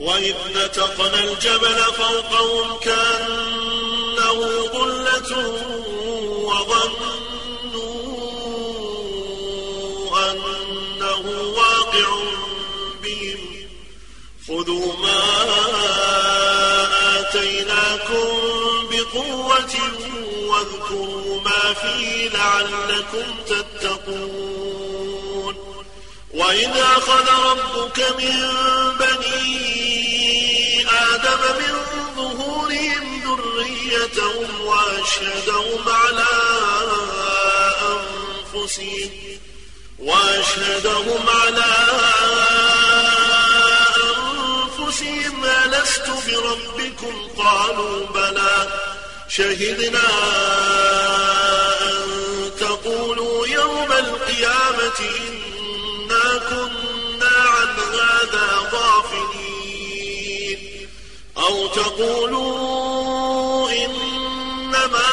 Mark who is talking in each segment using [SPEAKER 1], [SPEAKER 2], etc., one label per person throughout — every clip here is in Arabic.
[SPEAKER 1] وإذ نتقنا الجبل فوقهم كأنه ظلة وظنوا أنه واقع بهم. خذوا ما آتيناكم بقوة واذكروا ما فيه لعلكم تتقون. وإذ أخذ ربك من بني آدم من ظهورهم ذريتهم وأشهدهم على أنفسهم وأشهدهم على أنفسهم ألست بربكم؟ قالوا بلى. شهدنا أن تقولوا يوم القيامة إنا كنا عن هذا غافلين. أو تقولوا إنما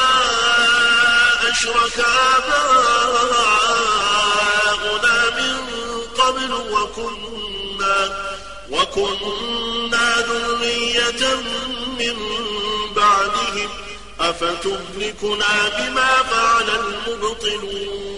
[SPEAKER 1] أشرك آباؤنا من قبل وكنا وكنا ذرية من بعدهم. أفتهلكنا بما فعل المبطلون؟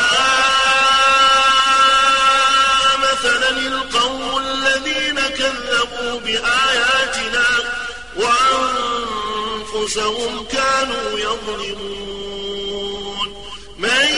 [SPEAKER 1] كذبوا بآياتنا وأنفسهم كانوا يظلمون. من